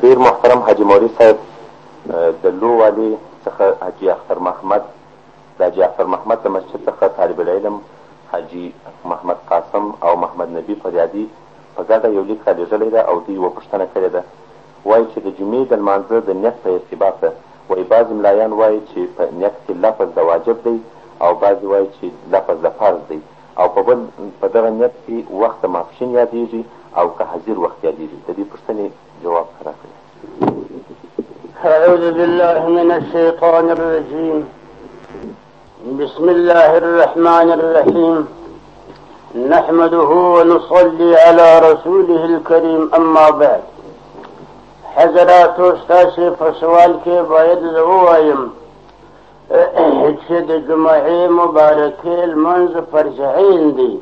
ډیر محترم حاجی مولوی صاحب د لو والی څخه حاجی اختر محمد د حاجی اختر محمد د مسجد څخه طالب العلم حاجی محمد قاسم او محمد نبی فریادی په ګډه یو لیک رالیږلی ده او دوی وپوښتنه کړې ده وایي چې د جمعې د لمانځه د نیت په ارتباط ده وایي بعضې ملایان وایي چې په نیت کې لفظ د واجب دی او بعضې وایي چې لفظ د فرض دی او په بل په دغه نیت کی وخت ماپښین یادیږی او که حاضر وخت یادیږی ددی پوښتنی جواب راکړی. اعوذ بالله من الشیطان الرجیم بسم الله الرحمن الرحیم نحمده ونصلي على رسوله الكريم اما بعد حضرات استاذ په سوال کې باید زه ووایم چې د جمعې مبارکې لمونځ فرض عین دی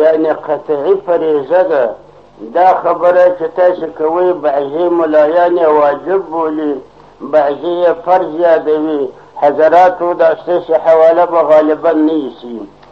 یعنې قطعي فریضه ده دا خبره چې تاسو کوئ بعضې ملایان یې واجب بولي بعضې یې فرض یادوي حضراتو دا ستاسې حواله به غالبا نه ایسي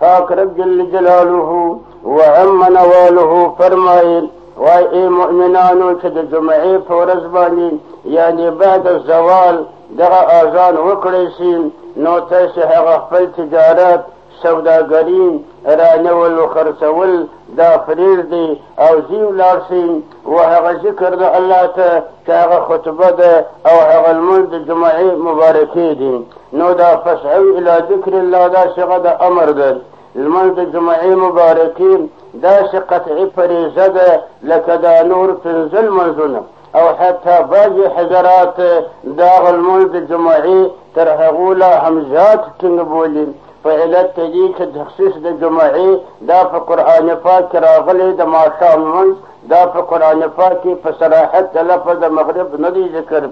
پاک رب جل جلاله وعم نواله فرمایل وای ای مؤمنانو چې د جمعې په ورځ باندې یعنې بعد الزوال دغه اذان وکړی شي نو تاسو هغه خپل تجارت سوداګري رانیول خرڅول دا پرېږدئ او ځي ولاړ شئ و هغه ذکر د الله ته چې هغه خطبه ده او هغه لمونځ د جمعې مبارکې دي نو دا فسعو الی ذکر الله دا صیغه د امر ده لمونځ د جمعې مبارکې داسې قطعي فریضه ده لکه دا نور پنځه لمونځونه او حتی بعضې حضرات دا لمونځ د جمعې تر هغو لا هم زیات ټینګ بولي په علت د دې چې تخصیص د جمعې دا په قرآن پاک کې راغلی د ماښام لمونځ دا په قرآن پاک کې په صراحت د لفظ د مغرب نه دی ذکر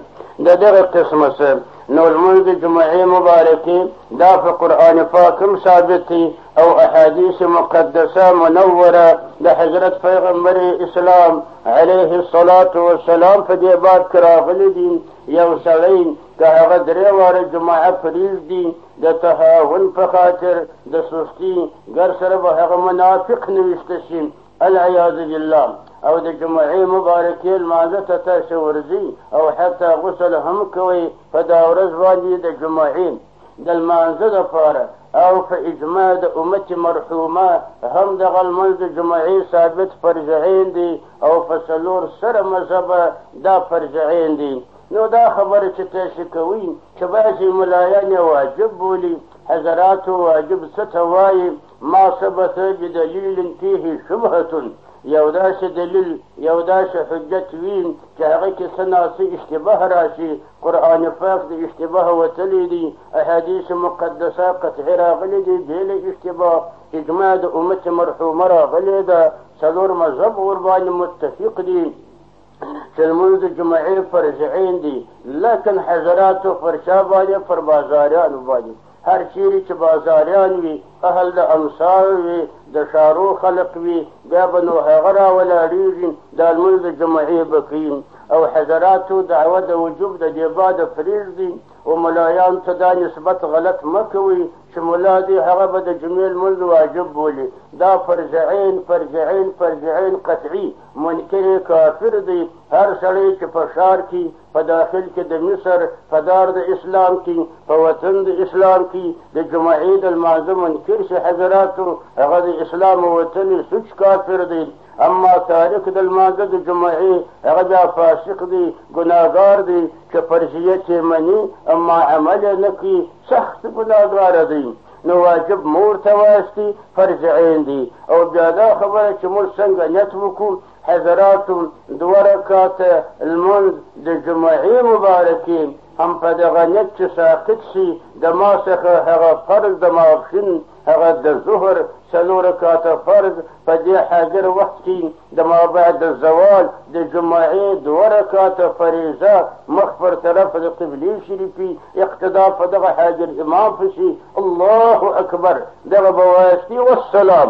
د دغه قسمه څه نو لمونځ د جمعې مبارکې دا په قرآن پاک هم ثابت دی او احادیث مقدسه منوره د حضرت پیغمبر اسلام علیه الصلاة والسلام په دې باب کې راغلی دي یو سړی که هغه درې واره جماعت پرېږدي د تهاون په خاطر د سستی ګر سره به هغه منافق نوشته شي العیاذ بالله او د جمعې مبارکې لمانځه ته تاسې ورځي او حتی غسل هم کوئ په دا ورځ باندې د جمعې د لمانځه لپاره او په اجماع د امت مرحومه هم دغه لمونځ د جمعې ثابت فرض عین دی او په څلور سره مذهبه دا فرض عین دی نو دا خبره چې تاسو کوئ چې بعضې ملایان یې واجب بولي حضراتو واجب څه ته وایي ما ثبت بدلیل فیه شبهة یو داسې دلیل یو داسې حجت وي چې هغه کې څه ناڅه اشتباه راشي قرآن پاک د اشتباه وتلی دی احادیث مقدسه قطعې راغلي دي بې له اشتباه اجماع د امت مرحومه راغلې ده څلور مذهب ورباندې متفق دي چې لمونځ د جمعې فرض عین دی لکن حضراتو پر چا باندې پر بازاریانو باندې هر چیرې چې بازاریان وي اهل د امسار وي د ښارو خلق وي بیا به نو هغه راولاړېږي دا لمونځ د جمعې به کوي او حضراتو دعوه د وجوب د دې باده پرېږدي او ملایان ته دا نسبت غلط مه کوي چې ملا دې هغه به د جمعې لمونځ واجب بولي دا فرض عین فرض عین فرض عین قطعي منکر کافر دی هر سړی چې په ښار کې په داخل کې د مصر په دار د اسلام کې په وطن د اسلام کې د جمعې د لمانځه منکر شي حضراتو هغه د اسلام او وطن سوچ کافر دی اما تاریخ د لمانځه د جمعې هغه بیا فاسق دی ګناهګار دی چې فرضیت یې مني اما عمل یې نه کوي سخت ګناهګار دی نو واجب مور ته واستی فرض عین دی او بیا دا خبره چې موږ څنګه نیت وکړو حضراتو دوه رکاته لمونځ د جمعې مبارکې هم په دغه نیت چې ساقط شي د ما څخه هغه فرض د ماپښین هغه د ظهر څلور رکاته فرض په دې حاضر وخت کې د مابعد الزوال د جمعې دوه رکعته فریضه مخ پر طرف د قبلې شریفي اقتدا په دغه حاجر امام پسې الله اکبر دغه به وایستي والسلام